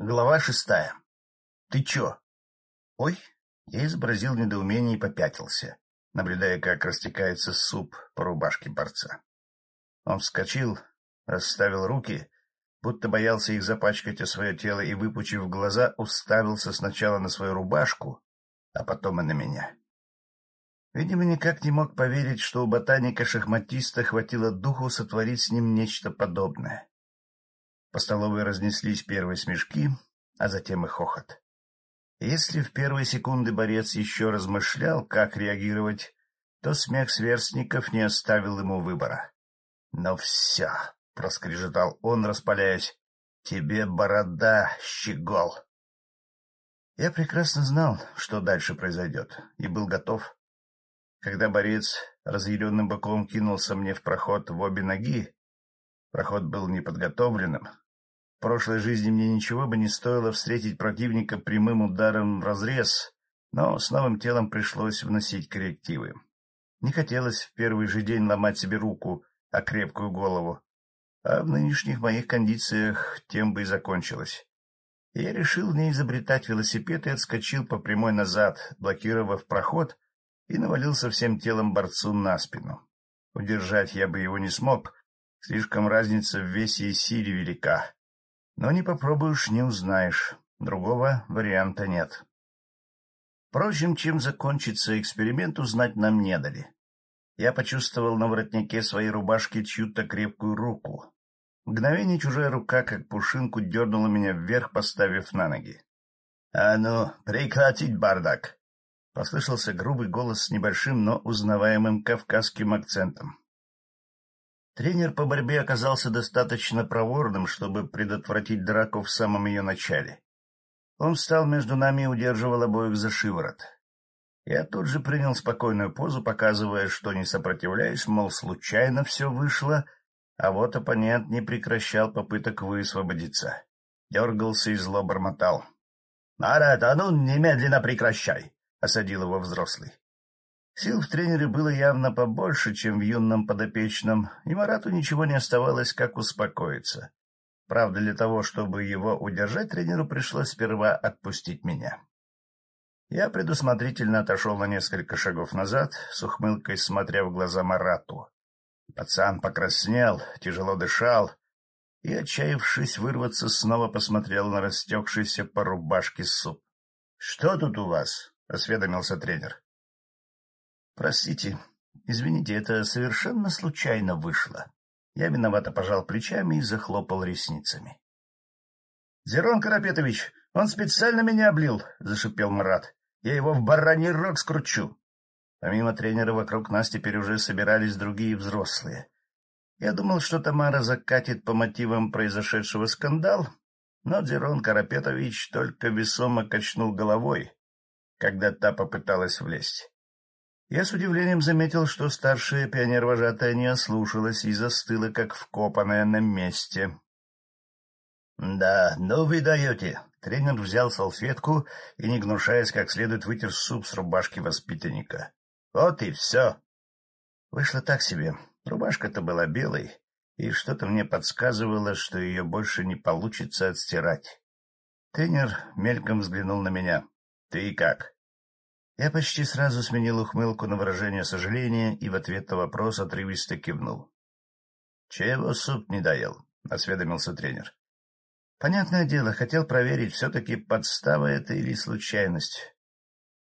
Глава шестая. Ты чё? Ой, я изобразил недоумение и попятился, наблюдая, как растекается суп по рубашке борца. Он вскочил, расставил руки, будто боялся их запачкать о свое тело и, выпучив глаза, уставился сначала на свою рубашку, а потом и на меня. Видимо, никак не мог поверить, что у ботаника-шахматиста хватило духу сотворить с ним нечто подобное. По столовой разнеслись первые смешки, а затем и хохот. Если в первые секунды борец еще размышлял, как реагировать, то смех сверстников не оставил ему выбора. — Но все, — проскрежетал он, распаляясь, — тебе борода, щегол. Я прекрасно знал, что дальше произойдет, и был готов. Когда борец разъяренным боком кинулся мне в проход в обе ноги, Проход был неподготовленным. В прошлой жизни мне ничего бы не стоило встретить противника прямым ударом в разрез, но с новым телом пришлось вносить коррективы. Не хотелось в первый же день ломать себе руку, а крепкую голову. А в нынешних моих кондициях тем бы и закончилось. Я решил не изобретать велосипед и отскочил по прямой назад, блокировав проход, и навалился всем телом борцу на спину. Удержать я бы его не смог, Слишком разница в весе и силе велика. Но не попробуешь — не узнаешь. Другого варианта нет. Впрочем, чем закончится эксперимент, узнать нам не дали. Я почувствовал на воротнике своей рубашки чью-то крепкую руку. Мгновение чужая рука, как пушинку, дернула меня вверх, поставив на ноги. — А ну, прекратить бардак! — послышался грубый голос с небольшим, но узнаваемым кавказским акцентом. Тренер по борьбе оказался достаточно проворным, чтобы предотвратить драку в самом ее начале. Он встал между нами и удерживал обоих за шиворот. Я тут же принял спокойную позу, показывая, что не сопротивляюсь, мол, случайно все вышло, а вот оппонент не прекращал попыток высвободиться. Дергался и зло бормотал. — Марат, а ну немедленно прекращай! — осадил его взрослый. Сил в тренере было явно побольше, чем в юном подопечном, и Марату ничего не оставалось, как успокоиться. Правда, для того, чтобы его удержать, тренеру пришлось сперва отпустить меня. Я предусмотрительно отошел на несколько шагов назад, с ухмылкой смотря в глаза Марату. Пацан покраснел, тяжело дышал и, отчаявшись вырваться, снова посмотрел на растекшийся по рубашке суп. — Что тут у вас? — осведомился тренер. Простите, извините, это совершенно случайно вышло. Я виновато пожал плечами и захлопал ресницами. — Зерон Карапетович, он специально меня облил, — зашипел Марат. — Я его в бараний рог скручу. Помимо тренера вокруг нас теперь уже собирались другие взрослые. Я думал, что Тамара закатит по мотивам произошедшего скандал, но Зерон Карапетович только весомо качнул головой, когда та попыталась влезть. Я с удивлением заметил, что старшая пионер-вожатая не ослушалась и застыла, как вкопанная на месте. — Да, ну вы даете. Тренер взял салфетку и, не гнушаясь, как следует, вытер суп с рубашки воспитанника. — Вот и все. Вышло так себе. Рубашка-то была белой, и что-то мне подсказывало, что ее больше не получится отстирать. Тренер мельком взглянул на меня. — Ты как? Я почти сразу сменил ухмылку на выражение сожаления и в ответ на вопрос отрывисто кивнул. — Чего суп не доел? — осведомился тренер. — Понятное дело, хотел проверить, все-таки подстава это или случайность.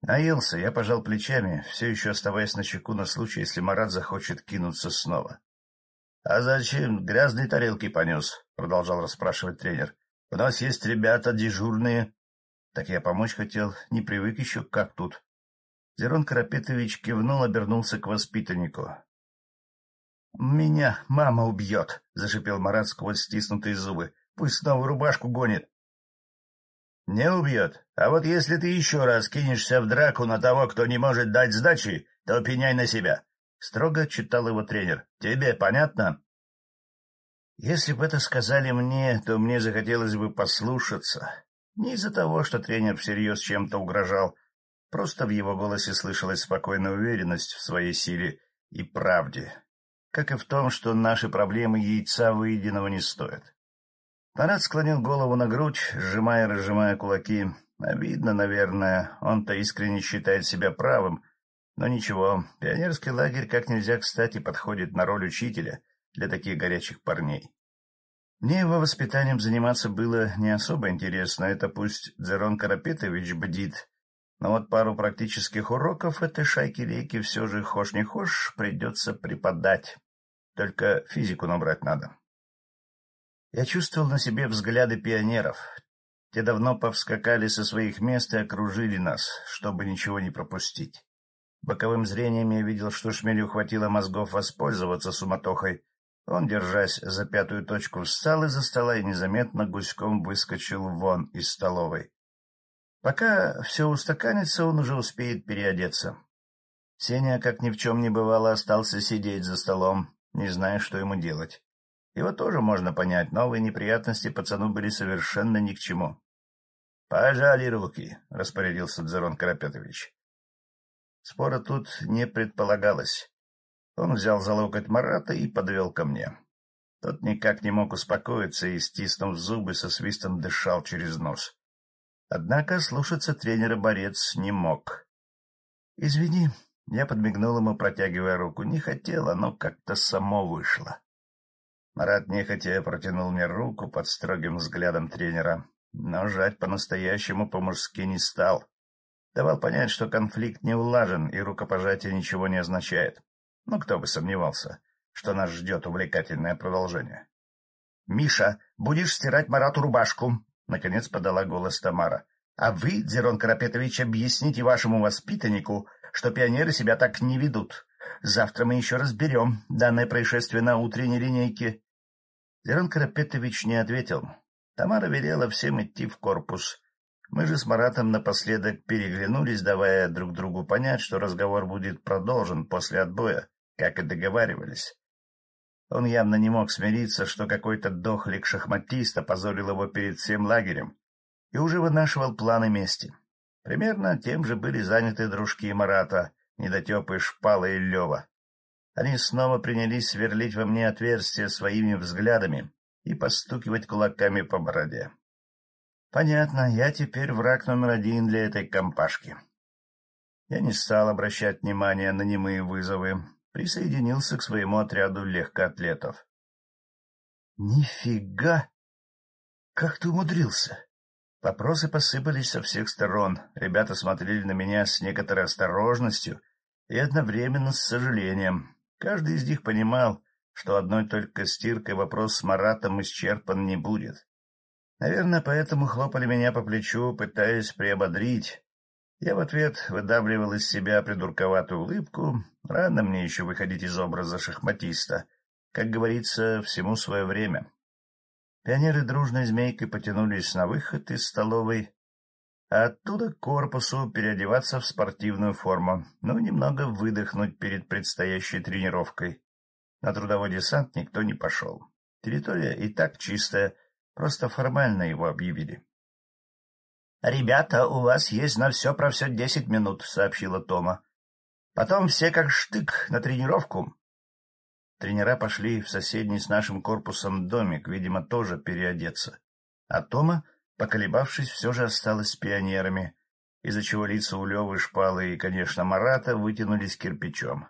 Наелся, я пожал плечами, все еще оставаясь на чеку на случай, если Марат захочет кинуться снова. — А зачем грязные тарелки понес? — продолжал расспрашивать тренер. — У нас есть ребята дежурные. Так я помочь хотел, не привык еще, как тут. Зерон Карапетович кивнул, обернулся к воспитаннику. — Меня мама убьет, — зашипел Марат сквозь стиснутые зубы. — Пусть снова рубашку гонит. — Не убьет. А вот если ты еще раз кинешься в драку на того, кто не может дать сдачи, то пеняй на себя. Строго читал его тренер. — Тебе понятно? Если бы это сказали мне, то мне захотелось бы послушаться. Не из-за того, что тренер всерьез чем-то угрожал, Просто в его голосе слышалась спокойная уверенность в своей силе и правде, как и в том, что наши проблемы яйца выеденного не стоят. Марат склонил голову на грудь, сжимая и разжимая кулаки. Обидно, наверное, он-то искренне считает себя правым. Но ничего, пионерский лагерь как нельзя кстати подходит на роль учителя для таких горячих парней. Мне его воспитанием заниматься было не особо интересно, это пусть Дзерон Карапетович бдит, но вот пару практических уроков этой шайки-рейки все же, хошь не хошь, придется преподать. Только физику набрать надо. Я чувствовал на себе взгляды пионеров. Те давно повскакали со своих мест и окружили нас, чтобы ничего не пропустить. Боковым зрением я видел, что Шмелю хватило мозгов воспользоваться суматохой, он, держась за пятую точку, встал из-за стола и незаметно гуськом выскочил вон из столовой. Пока все устаканится, он уже успеет переодеться. Сеня, как ни в чем не бывало, остался сидеть за столом, не зная, что ему делать. Его тоже можно понять, новые неприятности пацану были совершенно ни к чему. — Пожали руки, — распорядился Дзерон Карапетович. Спора тут не предполагалось. Он взял за локоть Марата и подвел ко мне. Тот никак не мог успокоиться и, стиснув зубы, со свистом дышал через нос. Однако слушаться тренера борец не мог. — Извини, — я подмигнул ему, протягивая руку. Не хотела, но как-то само вышло. Марат нехотя протянул мне руку под строгим взглядом тренера, но жать по-настоящему по-мужски не стал. Давал понять, что конфликт не улажен и рукопожатие ничего не означает. Ну, кто бы сомневался, что нас ждет увлекательное продолжение. — Миша, будешь стирать Марату рубашку? — наконец подала голос Тамара. — А вы, Зерон Карапетович, объясните вашему воспитаннику, что пионеры себя так не ведут. Завтра мы еще разберем данное происшествие на утренней линейке. Зерон Карапетович не ответил. Тамара велела всем идти в корпус. Мы же с Маратом напоследок переглянулись, давая друг другу понять, что разговор будет продолжен после отбоя как и договаривались. Он явно не мог смириться, что какой-то дохлик-шахматист опозорил его перед всем лагерем и уже вынашивал планы мести. Примерно тем же были заняты дружки Марата, недотепы Шпала и Лева. Они снова принялись сверлить во мне отверстия своими взглядами и постукивать кулаками по бороде. Понятно, я теперь враг номер один для этой компашки. Я не стал обращать внимания на немые вызовы, присоединился к своему отряду легкоатлетов. — Нифига! Как ты умудрился? Вопросы посыпались со всех сторон. Ребята смотрели на меня с некоторой осторожностью и одновременно с сожалением. Каждый из них понимал, что одной только стиркой вопрос с Маратом исчерпан не будет. Наверное, поэтому хлопали меня по плечу, пытаясь приободрить, я в ответ выдавливал из себя придурковатую улыбку. Рано мне еще выходить из образа шахматиста. Как говорится, всему свое время. Пионеры дружной змейкой потянулись на выход из столовой, а оттуда к корпусу переодеваться в спортивную форму, ну, немного выдохнуть перед предстоящей тренировкой. На трудовой десант никто не пошел. Территория и так чистая, просто формально его объявили. «Ребята, у вас есть на все про все десять минут», — сообщила Тома. «Потом все как штык на тренировку». Тренера пошли в соседний с нашим корпусом домик, видимо, тоже переодеться. А Тома, поколебавшись, все же осталась с пионерами, из-за чего лица у Левы, Шпалы и, конечно, Марата вытянулись кирпичом.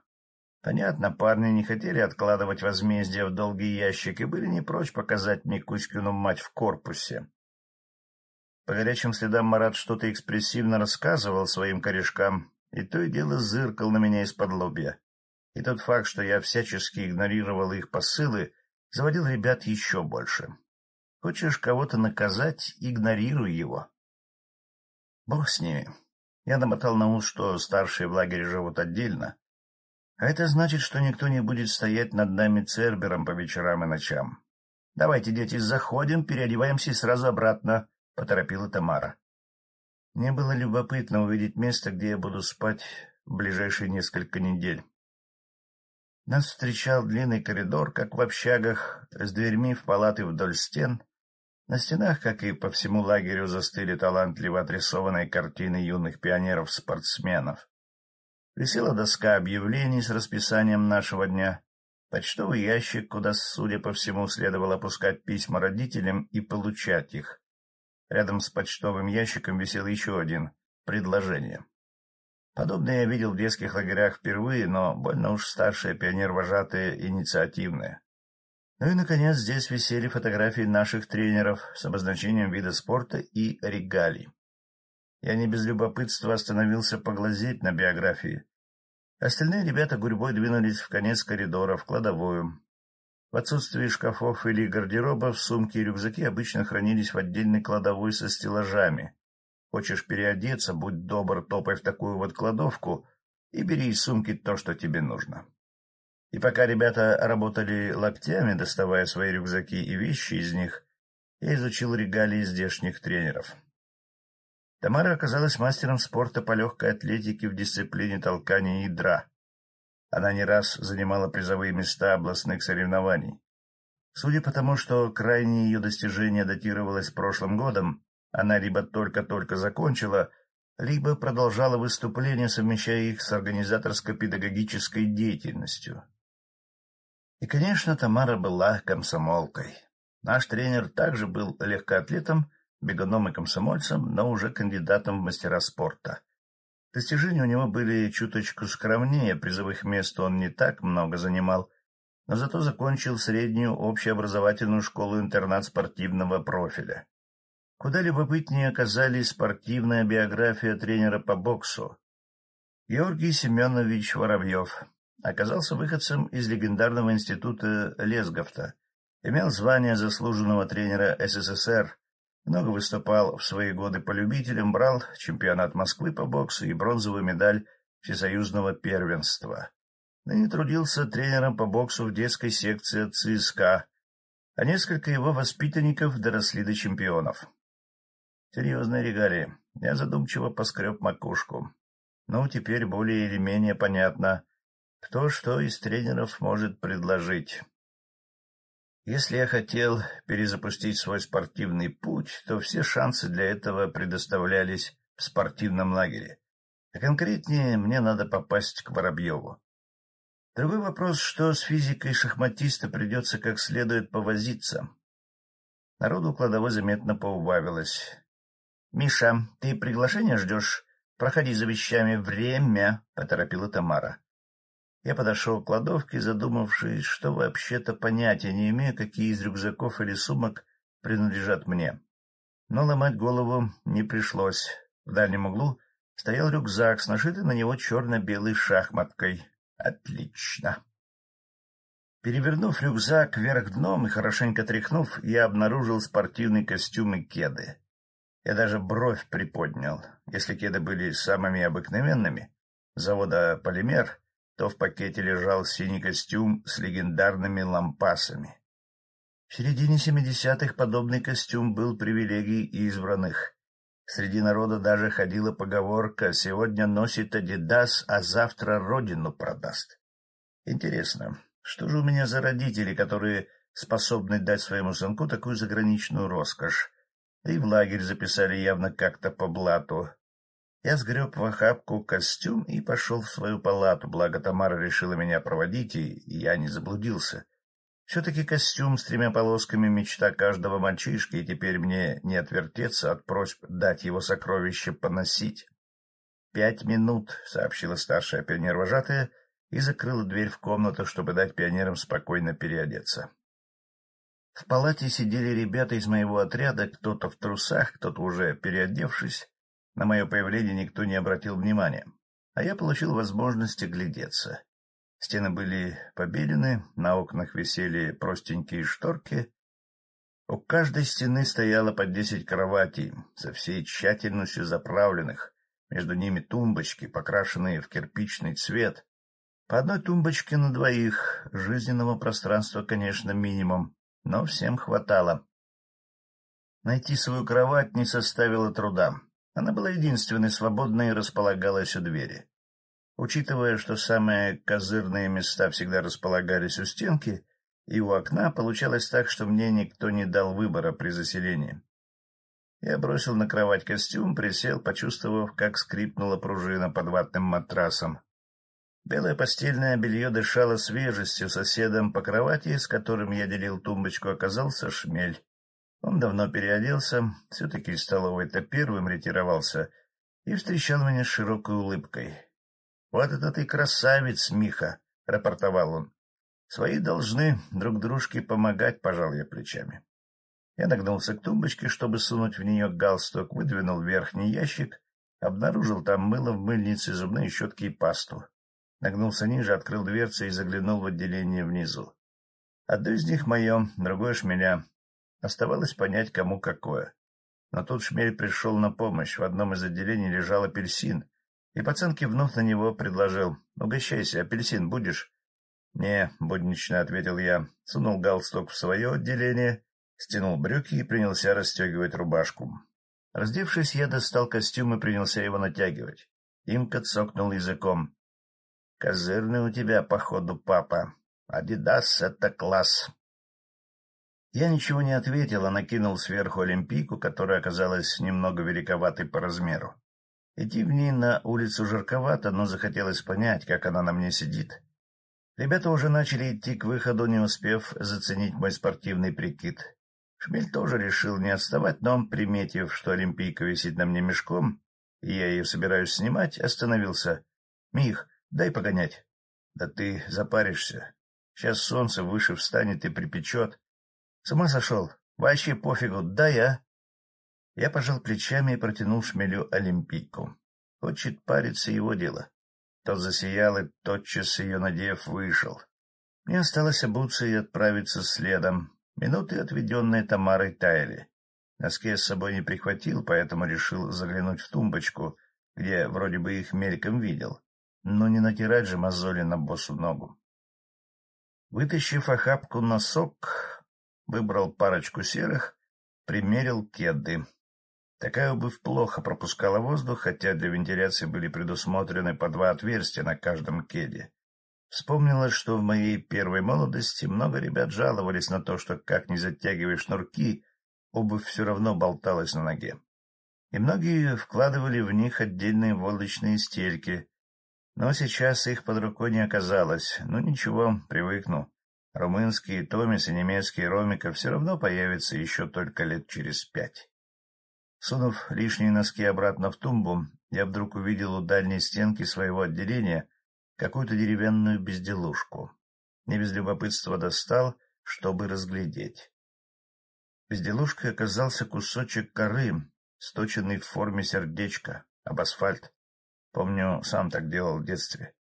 Понятно, парни не хотели откладывать возмездие в долгий ящик и были не прочь показать мне Кузькину мать в корпусе. По горячим следам Марат что-то экспрессивно рассказывал своим корешкам, и то и дело зыркал на меня из-под лобья. И тот факт, что я всячески игнорировал их посылы, заводил ребят еще больше. Хочешь кого-то наказать — игнорируй его. Бог с ними. Я намотал на ус, что старшие в лагере живут отдельно. А это значит, что никто не будет стоять над нами цербером по вечерам и ночам. Давайте, дети, заходим, переодеваемся и сразу обратно. — поторопила Тамара. Мне было любопытно увидеть место, где я буду спать в ближайшие несколько недель. Нас встречал длинный коридор, как в общагах, с дверьми в палаты вдоль стен. На стенах, как и по всему лагерю, застыли талантливо отрисованные картины юных пионеров-спортсменов. Висела доска объявлений с расписанием нашего дня. почтовый ящик, куда, судя по всему, следовало опускать письма родителям и получать их. Рядом с почтовым ящиком висел еще один — предложение. Подобное я видел в детских лагерях впервые, но больно уж старшие пионер-вожатые инициативные. Ну и, наконец, здесь висели фотографии наших тренеров с обозначением вида спорта и регалий. Я не без любопытства остановился поглазеть на биографии. Остальные ребята гурьбой двинулись в конец коридора, в кладовую. В отсутствии шкафов или гардеробов сумки и рюкзаки обычно хранились в отдельной кладовой со стеллажами. Хочешь переодеться, будь добр, топай в такую вот кладовку и бери из сумки то, что тебе нужно. И пока ребята работали локтями, доставая свои рюкзаки и вещи из них, я изучил регалии здешних тренеров. Тамара оказалась мастером спорта по легкой атлетике в дисциплине толкания ядра. Она не раз занимала призовые места областных соревнований. Судя по тому, что крайнее ее достижение датировалось прошлым годом, она либо только-только закончила, либо продолжала выступления, совмещая их с организаторско-педагогической деятельностью. И, конечно, Тамара была комсомолкой. Наш тренер также был легкоатлетом, бегуном и комсомольцем, но уже кандидатом в мастера спорта. Достижения у него были чуточку скромнее, призовых мест он не так много занимал, но зато закончил среднюю общеобразовательную школу-интернат спортивного профиля. Куда любопытнее оказались спортивная биография тренера по боксу. Георгий Семенович Воробьев оказался выходцем из легендарного института Лесговта, имел звание заслуженного тренера СССР, много выступал в свои годы по любителям, брал чемпионат Москвы по боксу и бронзовую медаль всесоюзного первенства. Ныне трудился тренером по боксу в детской секции ЦСКА, а несколько его воспитанников доросли до чемпионов. Серьезные регалии. Я задумчиво поскреб макушку. Ну, теперь более или менее понятно, кто что из тренеров может предложить. Если я хотел перезапустить свой спортивный путь, то все шансы для этого предоставлялись в спортивном лагере. А конкретнее, мне надо попасть к Воробьеву. Другой вопрос, что с физикой шахматиста придется как следует повозиться. Народу кладовой заметно поубавилось. — Миша, ты приглашение ждешь? Проходи за вещами. Время, — поторопила Тамара. Я подошел к кладовке, задумавшись, что вообще-то понятия не имею, какие из рюкзаков или сумок принадлежат мне. Но ломать голову не пришлось. В дальнем углу стоял рюкзак с нашитой на него черно-белой шахматкой. Отлично. Перевернув рюкзак вверх дном и хорошенько тряхнув, я обнаружил спортивный костюм и кеды. Я даже бровь приподнял. Если кеды были самыми обыкновенными, завода «Полимер», то в пакете лежал синий костюм с легендарными лампасами. В середине семидесятых подобный костюм был привилегией избранных. Среди народа даже ходила поговорка «Сегодня носит Адидас, а завтра родину продаст». Интересно, что же у меня за родители, которые способны дать своему сынку такую заграничную роскошь? Да и в лагерь записали явно как-то по блату. Я сгреб в охапку костюм и пошел в свою палату, благо Тамара решила меня проводить, и я не заблудился. Все-таки костюм с тремя полосками — мечта каждого мальчишки, и теперь мне не отвертеться от просьб дать его сокровище поносить. — Пять минут, — сообщила старшая пионер-вожатая и закрыла дверь в комнату, чтобы дать пионерам спокойно переодеться. В палате сидели ребята из моего отряда, кто-то в трусах, кто-то уже переодевшись. На мое появление никто не обратил внимания, а я получил возможность оглядеться. Стены были побелены, на окнах висели простенькие шторки. У каждой стены стояло по десять кроватей, со всей тщательностью заправленных, между ними тумбочки, покрашенные в кирпичный цвет. По одной тумбочке на двоих, жизненного пространства, конечно, минимум, но всем хватало. Найти свою кровать не составило труда. Она была единственной свободной и располагалась у двери. Учитывая, что самые козырные места всегда располагались у стенки, и у окна получалось так, что мне никто не дал выбора при заселении. Я бросил на кровать костюм, присел, почувствовав, как скрипнула пружина под ватным матрасом. Белое постельное белье дышало свежестью. Соседом по кровати, с которым я делил тумбочку, оказался шмель. Он давно переоделся, все-таки из столовой-то первым ретировался, и встречал меня с широкой улыбкой. — Вот это ты красавец, Миха! — рапортовал он. — Свои должны друг дружке помогать, — пожал я плечами. Я нагнулся к тумбочке, чтобы сунуть в нее галстук, выдвинул верхний ящик, обнаружил там мыло в мыльнице, зубные щетки и пасту. Нагнулся ниже, открыл дверцы и заглянул в отделение внизу. Одно из них мое, другое шмеля. Оставалось понять, кому какое. Но тут шмель пришел на помощь. В одном из отделений лежал апельсин, и пацан, кивнув на него, предложил. — Угощайся, апельсин будешь? — Не, — буднично ответил я, сунул галстук в свое отделение стянул брюки и принялся расстегивать рубашку. Раздевшись, я достал костюм и принялся его натягивать. Имка цокнул языком. — Козырный у тебя, походу, папа. Адидас — это класс. Я ничего не ответил, а накинул сверху олимпийку, которая оказалась немного великоватой по размеру. Идти в ней на улицу жарковато, но захотелось понять, как она на мне сидит. Ребята уже начали идти к выходу, не успев заценить мой спортивный прикид. Шмель тоже решил не отставать, но, приметив, что Олимпийка висит на мне мешком, и я ее собираюсь снимать, остановился. — Мих, дай погонять. — Да ты запаришься. Сейчас солнце выше встанет и припечет. С ума сошел. Вообще пофигу, да я. Я пожал плечами и протянул шмелю Олимпийку. Хочет париться его дело. Тот засиял и, тотчас ее надев, вышел. Мне осталось обуться и отправиться следом, Минуты, отведенные Тамарой, таяли. Носки я с собой не прихватил, поэтому решил заглянуть в тумбочку, где вроде бы их мельком видел. Но не натирать же мозоли на босу ногу. Вытащив охапку носок, выбрал парочку серых, примерил кеды. Такая обувь плохо пропускала воздух, хотя для вентиляции были предусмотрены по два отверстия на каждом кеде. Вспомнилось, что в моей первой молодости много ребят жаловались на то, что как ни затягиваешь шнурки, обувь все равно болталась на ноге. И многие вкладывали в них отдельные войлочные стельки. Но сейчас их под рукой не оказалось. Ну ничего, привыкну. Румынские Томис и немецкие Ромика все равно появятся еще только лет через пять. Сунув лишние носки обратно в тумбу, я вдруг увидел у дальней стенки своего отделения какую-то деревянную безделушку. Не без любопытства достал, чтобы разглядеть. Безделушкой оказался кусочек коры, сточенный в форме сердечка, об асфальт. Помню, сам так делал в детстве.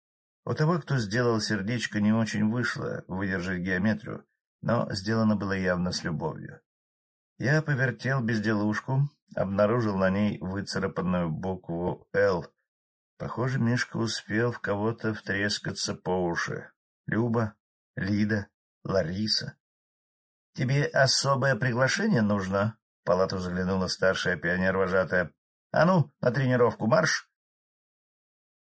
У того, кто сделал сердечко, не очень вышло выдержать геометрию, но сделано было явно с любовью. Я повертел безделушку, обнаружил на ней выцарапанную букву «Л» Похоже, Мишка успел в кого-то втрескаться по уши. Люба, Лида, Лариса. — Тебе особое приглашение нужно? — в палату заглянула старшая пионер-вожатая. — А ну, на тренировку марш!